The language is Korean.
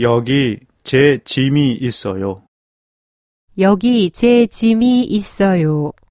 여기 제 짐이 있어요. 여기 제 짐이 있어요.